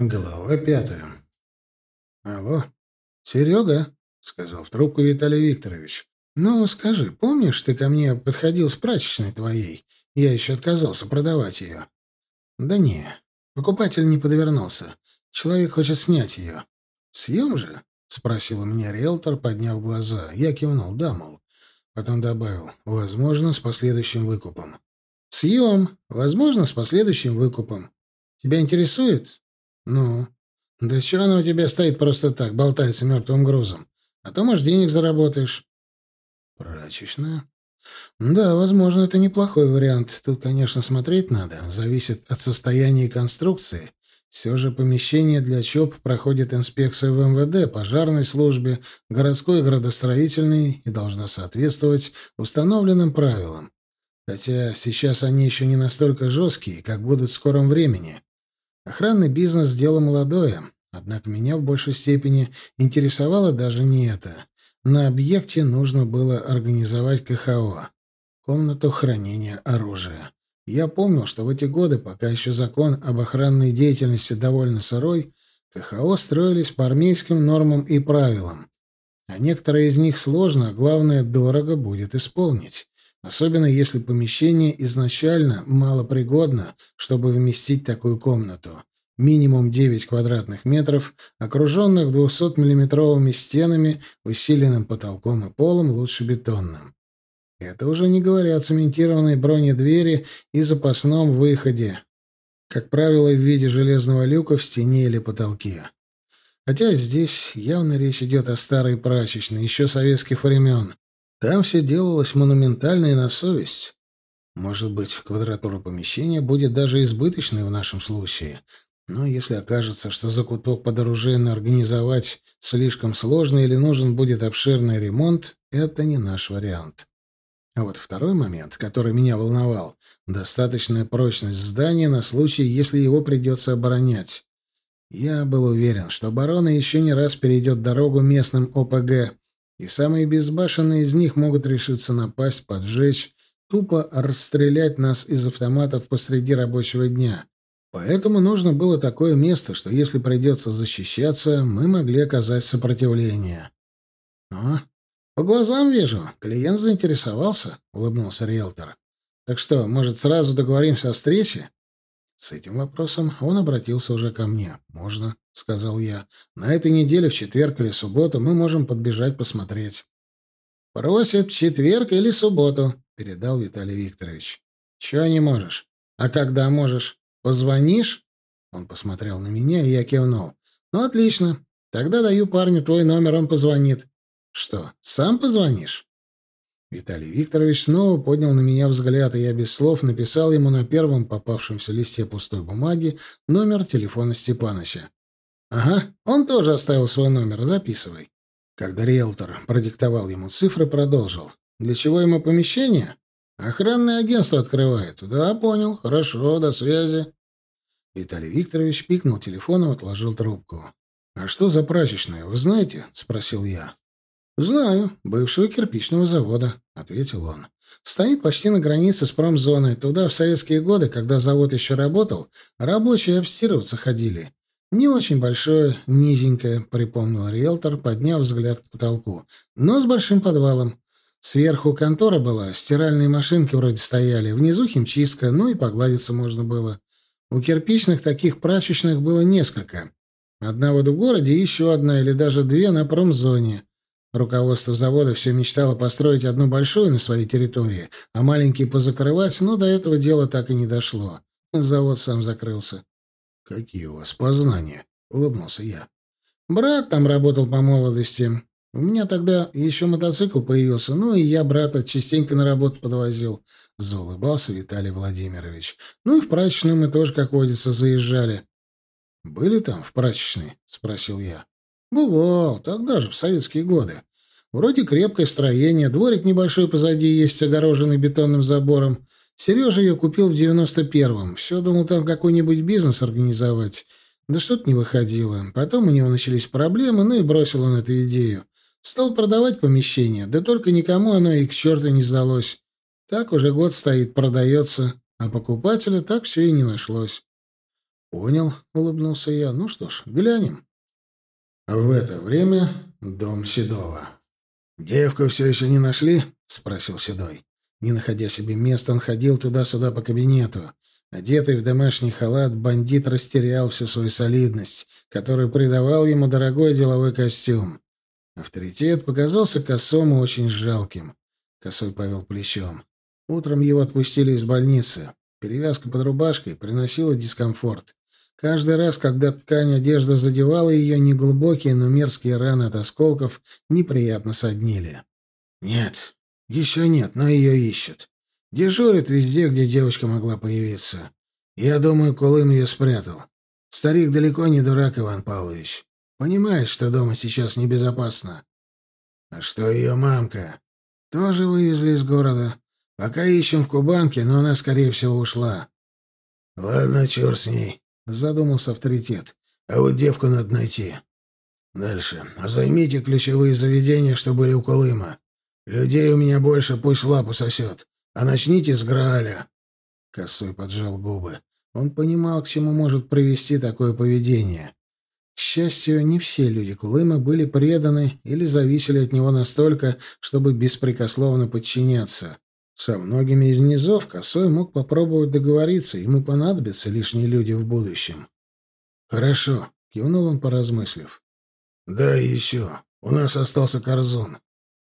Глава пятая. «Алло, Серега?» — сказал в трубку Виталий Викторович. «Ну, скажи, помнишь, ты ко мне подходил с прачечной твоей? Я еще отказался продавать ее». «Да не, покупатель не подвернулся. Человек хочет снять ее». «Съем же?» — спросил у меня риэлтор, подняв глаза. Я кивнул, да, мол. Потом добавил, возможно, с последующим выкупом. «Съем, возможно, с последующим выкупом. Тебя интересует?» «Ну? Да чего она у тебя стоит просто так, болтается мертвым грузом? А то, может, денег заработаешь». «Прачечная?» «Да, возможно, это неплохой вариант. Тут, конечно, смотреть надо. Зависит от состояния конструкции. Все же помещение для ЧОП проходит инспекцию в МВД, пожарной службе, городской и градостроительной и должна соответствовать установленным правилам. Хотя сейчас они еще не настолько жесткие, как будут в скором времени. Охранный бизнес — дело молодое, однако меня в большей степени интересовало даже не это. На объекте нужно было организовать КХО — комнату хранения оружия. Я помнил, что в эти годы, пока еще закон об охранной деятельности довольно сырой, КХО строились по армейским нормам и правилам. А некоторые из них сложно, а главное, дорого будет исполнить особенно если помещение изначально малопригодно, чтобы вместить такую комнату. Минимум 9 квадратных метров, окруженных 200-миллиметровыми стенами, усиленным потолком и полом, лучше бетонным. Это уже не говоря о цементированной бронедвери и запасном выходе, как правило, в виде железного люка в стене или потолке. Хотя здесь явно речь идет о старой прачечной, еще советских времен, там все делалось монументально и на совесть. Может быть, квадратура помещения будет даже избыточной в нашем случае. Но если окажется, что закуток под оружейно организовать слишком сложно или нужен будет обширный ремонт, это не наш вариант. А вот второй момент, который меня волновал — достаточная прочность здания на случай, если его придется оборонять. Я был уверен, что оборона еще не раз перейдет дорогу местным ОПГ, и самые безбашенные из них могут решиться напасть, поджечь, тупо расстрелять нас из автоматов посреди рабочего дня. Поэтому нужно было такое место, что если придется защищаться, мы могли оказать сопротивление. «О, по глазам вижу, клиент заинтересовался», — улыбнулся риэлтор. «Так что, может, сразу договоримся о встрече?» С этим вопросом он обратился уже ко мне. «Можно», — сказал я. «На этой неделе, в четверг или субботу, мы можем подбежать посмотреть». «Просит в четверг или субботу», — передал Виталий Викторович. «Чего не можешь? А когда можешь? Позвонишь?» Он посмотрел на меня, и я кивнул. «Ну, отлично. Тогда даю парню твой номер, он позвонит». «Что, сам позвонишь?» Виталий Викторович снова поднял на меня взгляд, и я без слов написал ему на первом попавшемся листе пустой бумаги номер телефона Степаныча. «Ага, он тоже оставил свой номер, записывай». Когда риэлтор продиктовал ему цифры, продолжил. «Для чего ему помещение?» «Охранное агентство открывает». «Да, понял. Хорошо, до связи». Виталий Викторович пикнул телефоном отложил трубку. «А что за прачечная, вы знаете?» — спросил я. «Знаю, бывшего кирпичного завода», — ответил он. «Стоит почти на границе с промзоной. Туда в советские годы, когда завод еще работал, рабочие обстирываться ходили. Не очень большое, низенькое», — припомнил риэлтор, подняв взгляд к потолку. «Но с большим подвалом. Сверху контора была, стиральные машинки вроде стояли, внизу химчистка, ну и погладиться можно было. У кирпичных таких прачечных было несколько. Одна вот в городе еще одна или даже две на промзоне». Руководство завода все мечтало построить одну большую на своей территории, а маленькие позакрывать, но до этого дела так и не дошло. Завод сам закрылся. — Какие у вас познания? — улыбнулся я. — Брат там работал по молодости. У меня тогда еще мотоцикл появился, ну и я брата частенько на работу подвозил. Заулыбался Виталий Владимирович. Ну и в прачечную мы тоже, как водится, заезжали. — Были там в прачечной? — спросил я. «Бывал, тогда же, в советские годы. Вроде крепкое строение, дворик небольшой позади есть, огороженный бетонным забором. Сережа ее купил в девяносто первом. Все думал там какой-нибудь бизнес организовать. Да что-то не выходило. Потом у него начались проблемы, ну и бросил он эту идею. Стал продавать помещение, да только никому оно и к черту не сдалось. Так уже год стоит, продается, а покупателя так все и не нашлось. «Понял», — улыбнулся я. «Ну что ж, глянем». В это время дом Седова. «Девку все еще не нашли?» — спросил Седой. Не находя себе места, он ходил туда-сюда по кабинету. Одетый в домашний халат, бандит растерял всю свою солидность, которую придавал ему дорогой деловой костюм. Авторитет показался Косому очень жалким. Косой повел плечом. Утром его отпустили из больницы. Перевязка под рубашкой приносила дискомфорт. Каждый раз, когда ткань одежды задевала ее, неглубокие, но мерзкие раны от осколков неприятно соднили. «Нет, еще нет, но ее ищут. Дежурит везде, где девочка могла появиться. Я думаю, Кулым ее спрятал. Старик далеко не дурак, Иван Павлович. Понимает, что дома сейчас небезопасно. А что ее мамка? Тоже вывезли из города. Пока ищем в Кубанке, но она, скорее всего, ушла. Ладно, черт с ней, задумался авторитет. А вот девку надо найти. Дальше. Займите ключевые заведения, что были у Колыма. Людей у меня больше, пусть лапу сосет. А начните с Грааля. Косой поджал губы. Он понимал, к чему может привести такое поведение. К счастью, не все люди Кулыма были преданы или зависели от него настолько, чтобы беспрекословно подчиняться. Со многими из низов Косой мог попробовать договориться, ему понадобятся лишние люди в будущем. «Хорошо», — кивнул он, поразмыслив. «Да, и еще. У нас остался Корзун.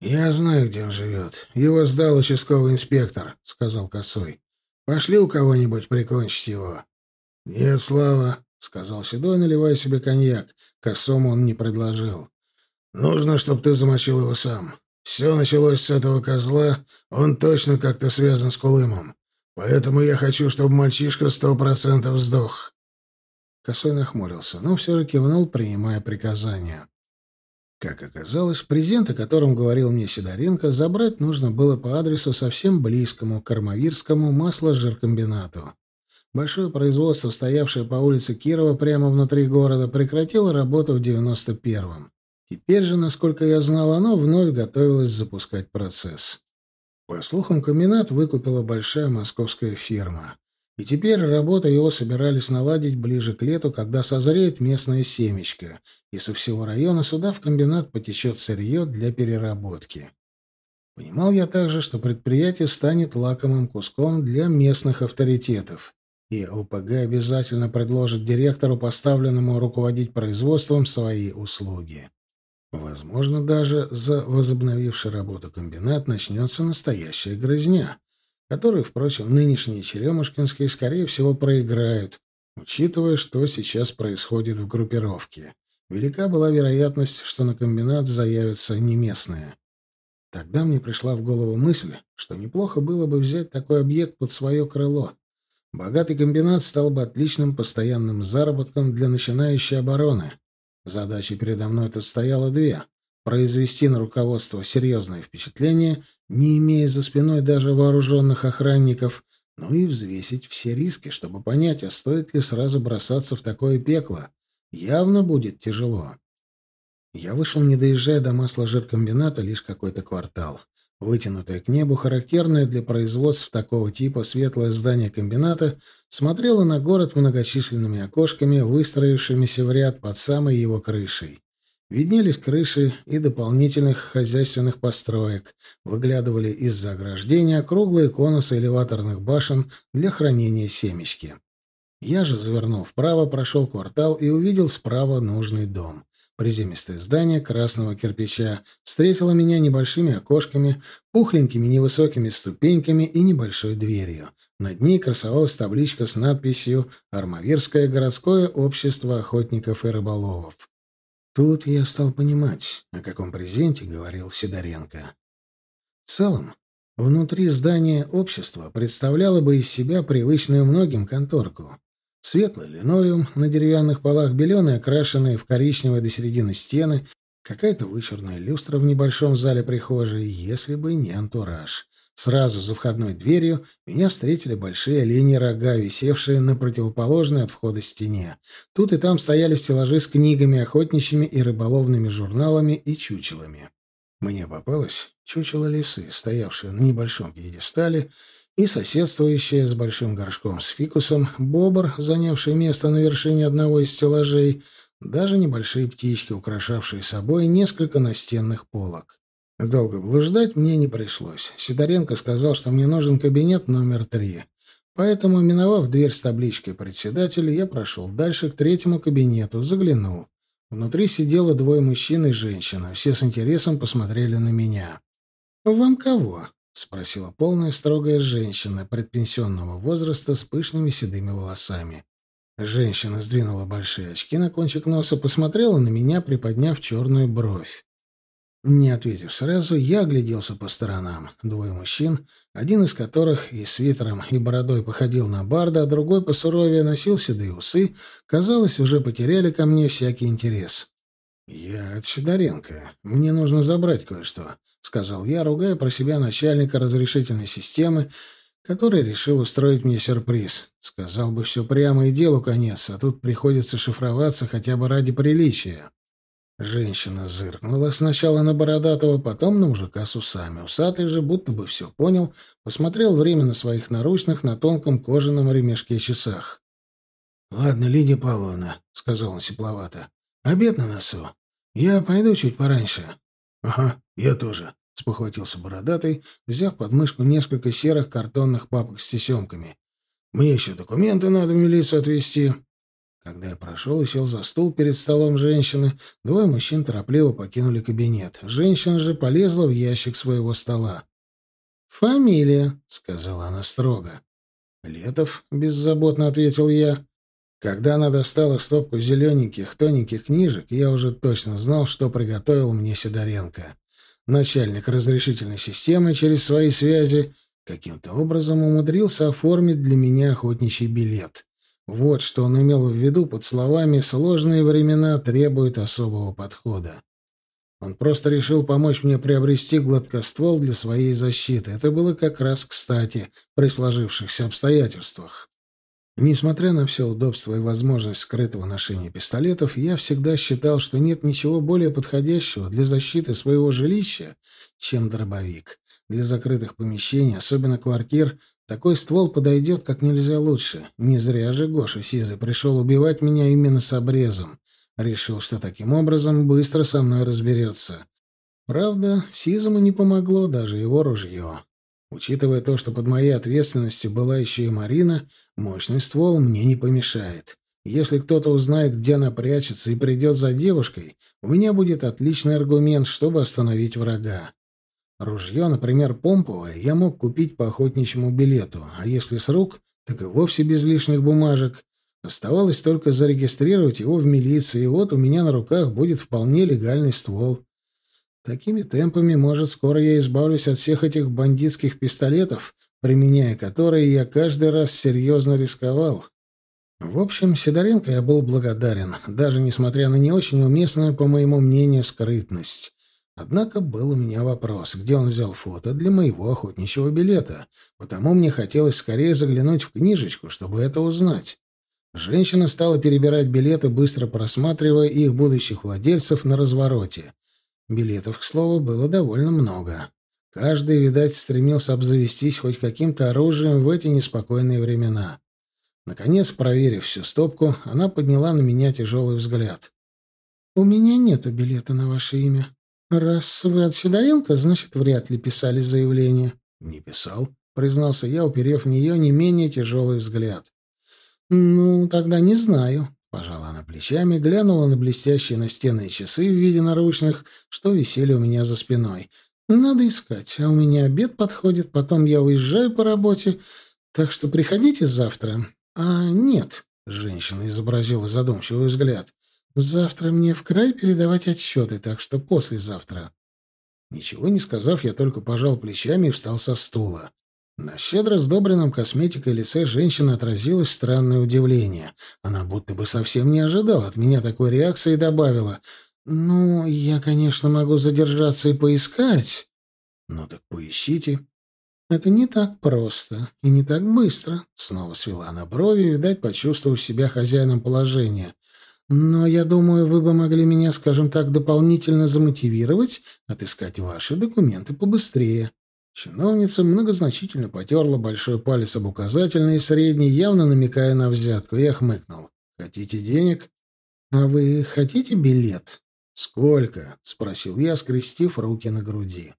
Я знаю, где он живет. Его сдал участковый инспектор», — сказал Косой. «Пошли у кого-нибудь прикончить его». «Нет, Слава», — сказал Седой, наливая себе коньяк. Косому он не предложил. «Нужно, чтобы ты замочил его сам. Все началось с этого козла, он точно как-то связан с Кулымом. Поэтому я хочу, чтобы мальчишка сто процентов сдох. Косой нахмурился, но все же кивнул, принимая приказание. Как оказалось, презент, о котором говорил мне Сидоренко, забрать нужно было по адресу совсем близкому к Армавирскому масло-жиркомбинату. Большое производство, стоявшее по улице Кирова прямо внутри города, прекратило работу в 91-м. Теперь же, насколько я знал, оно вновь готовилось запускать процесс. По слухам, комбинат выкупила большая московская фирма. И теперь работу его собирались наладить ближе к лету, когда созреет местное семечко, и со всего района сюда в комбинат потечет сырье для переработки. Понимал я также, что предприятие станет лакомым куском для местных авторитетов, и ОПГ обязательно предложит директору, поставленному руководить производством, свои услуги. Возможно, даже за возобновивший работу комбинат начнется настоящая грызня, которую, впрочем, нынешние черемушкинские, скорее всего, проиграют, учитывая, что сейчас происходит в группировке. Велика была вероятность, что на комбинат заявятся не местные. Тогда мне пришла в голову мысль, что неплохо было бы взять такой объект под свое крыло. Богатый комбинат стал бы отличным постоянным заработком для начинающей обороны — Задачи передо мной тут стояло две — произвести на руководство серьезное впечатление, не имея за спиной даже вооруженных охранников, ну и взвесить все риски, чтобы понять, а стоит ли сразу бросаться в такое пекло. Явно будет тяжело. Я вышел, не доезжая до масла жиркомбината, лишь какой-то квартал. Вытянутое к небу, характерное для производств такого типа светлое здание комбината смотрело на город многочисленными окошками, выстроившимися в ряд под самой его крышей. Виднелись крыши и дополнительных хозяйственных построек, выглядывали из-за ограждения круглые конусы элеваторных башен для хранения семечки. Я же завернул вправо, прошел квартал и увидел справа нужный дом. Приземистое здание красного кирпича встретило меня небольшими окошками, пухленькими невысокими ступеньками и небольшой дверью. Над ней красовалась табличка с надписью «Армавирское городское общество охотников и рыболовов». Тут я стал понимать, о каком презенте говорил Сидоренко. В целом, внутри здания общества представляло бы из себя привычную многим конторку. Светлый линолеум на деревянных полах, беленые, окрашенные в коричневые до середины стены, какая-то вычурная люстра в небольшом зале прихожей, если бы не антураж. Сразу за входной дверью меня встретили большие оленьи рога, висевшие на противоположной от входа стене. Тут и там стояли стеллажи с книгами, охотничьими и рыболовными журналами и чучелами. Мне попалось чучело лисы, стоявшее на небольшом пьедестале и соседствующая с большим горшком с фикусом, бобр, занявший место на вершине одного из стеллажей, даже небольшие птички, украшавшие собой несколько настенных полок. Долго блуждать мне не пришлось. Сидоренко сказал, что мне нужен кабинет номер три. Поэтому, миновав дверь с табличкой председателя, я прошел дальше к третьему кабинету, заглянул. Внутри сидело двое мужчин и женщина. Все с интересом посмотрели на меня. «Вам кого?» — спросила полная строгая женщина предпенсионного возраста с пышными седыми волосами. Женщина сдвинула большие очки на кончик носа, посмотрела на меня, приподняв черную бровь. Не ответив сразу, я огляделся по сторонам. Двое мужчин, один из которых и свитером, и бородой походил на барда, а другой по суровее носил седые усы, казалось, уже потеряли ко мне всякий интерес. «Я от Сидоренко. Мне нужно забрать кое-что», — сказал я, ругая про себя начальника разрешительной системы, который решил устроить мне сюрприз. Сказал бы все прямо и делу конец, а тут приходится шифроваться хотя бы ради приличия. Женщина зыркнула сначала на Бородатого, потом на мужика с усами. Усатый же, будто бы все понял, посмотрел время на своих наручных на тонком кожаном ремешке часах. — Ладно, Лидия Павловна, — сказал он сепловато, — обед на носу. Я пойду чуть пораньше. — Ага, я тоже, — спохватился Бородатый, взяв под мышку несколько серых картонных папок с тесемками. — Мне еще документы надо в милицию отвезти. Когда я прошел и сел за стул перед столом женщины, двое мужчин торопливо покинули кабинет. Женщина же полезла в ящик своего стола. «Фамилия», — сказала она строго. «Летов», — беззаботно ответил я. Когда она достала стопку зелененьких, тоненьких книжек, я уже точно знал, что приготовил мне Сидоренко. Начальник разрешительной системы через свои связи каким-то образом умудрился оформить для меня охотничий билет. Вот что он имел в виду под словами «сложные времена требуют особого подхода». Он просто решил помочь мне приобрести гладкоствол для своей защиты. Это было как раз кстати при сложившихся обстоятельствах. Несмотря на все удобство и возможность скрытого ношения пистолетов, я всегда считал, что нет ничего более подходящего для защиты своего жилища, чем дробовик. Для закрытых помещений, особенно квартир, такой ствол подойдет как нельзя лучше. Не зря же Гоша Сизый пришел убивать меня именно с обрезом. Решил, что таким образом быстро со мной разберется. Правда, Сизому не помогло даже его ружье. Учитывая то, что под моей ответственностью была еще и Марина, мощный ствол мне не помешает. Если кто-то узнает, где она прячется, и придет за девушкой, у меня будет отличный аргумент, чтобы остановить врага. Ружье, например, помповое, я мог купить по охотничьему билету, а если с рук, так и вовсе без лишних бумажек. Оставалось только зарегистрировать его в милиции, и вот у меня на руках будет вполне легальный ствол. Такими темпами, может, скоро я избавлюсь от всех этих бандитских пистолетов, применяя которые я каждый раз серьезно рисковал. В общем, Сидоренко я был благодарен, даже несмотря на не очень уместную, по моему мнению, скрытность. Однако был у меня вопрос, где он взял фото для моего охотничьего билета, потому мне хотелось скорее заглянуть в книжечку, чтобы это узнать. Женщина стала перебирать билеты, быстро просматривая их будущих владельцев на развороте. Билетов, к слову, было довольно много. Каждый, видать, стремился обзавестись хоть каким-то оружием в эти неспокойные времена. Наконец, проверив всю стопку, она подняла на меня тяжелый взгляд. «У меня нету билета на ваше имя», «Раз вы от Сидоренко, значит, вряд ли писали заявление». «Не писал», — признался я, уперев в нее не менее тяжелый взгляд. «Ну, тогда не знаю», — пожала она плечами, глянула на блестящие настенные часы в виде наручных, что висели у меня за спиной. «Надо искать, а у меня обед подходит, потом я уезжаю по работе, так что приходите завтра». «А нет», — женщина изобразила задумчивый взгляд, Завтра мне в край передавать отчеты, так что послезавтра. Ничего не сказав, я только пожал плечами и встал со стула. На щедро сдобренном косметикой лице женщины отразилось странное удивление. Она будто бы совсем не ожидала от меня такой реакции и добавила. «Ну, я, конечно, могу задержаться и поискать». «Ну так поищите». «Это не так просто и не так быстро», — снова свела она брови, видать, почувствовав себя хозяином положения. Но я думаю, вы бы могли меня, скажем так, дополнительно замотивировать отыскать ваши документы побыстрее. Чиновница многозначительно потерла большой палец об указательный и средний, явно намекая на взятку. Я хмыкнул. «Хотите денег?» «А вы хотите билет?» «Сколько?» — спросил я, скрестив руки на груди.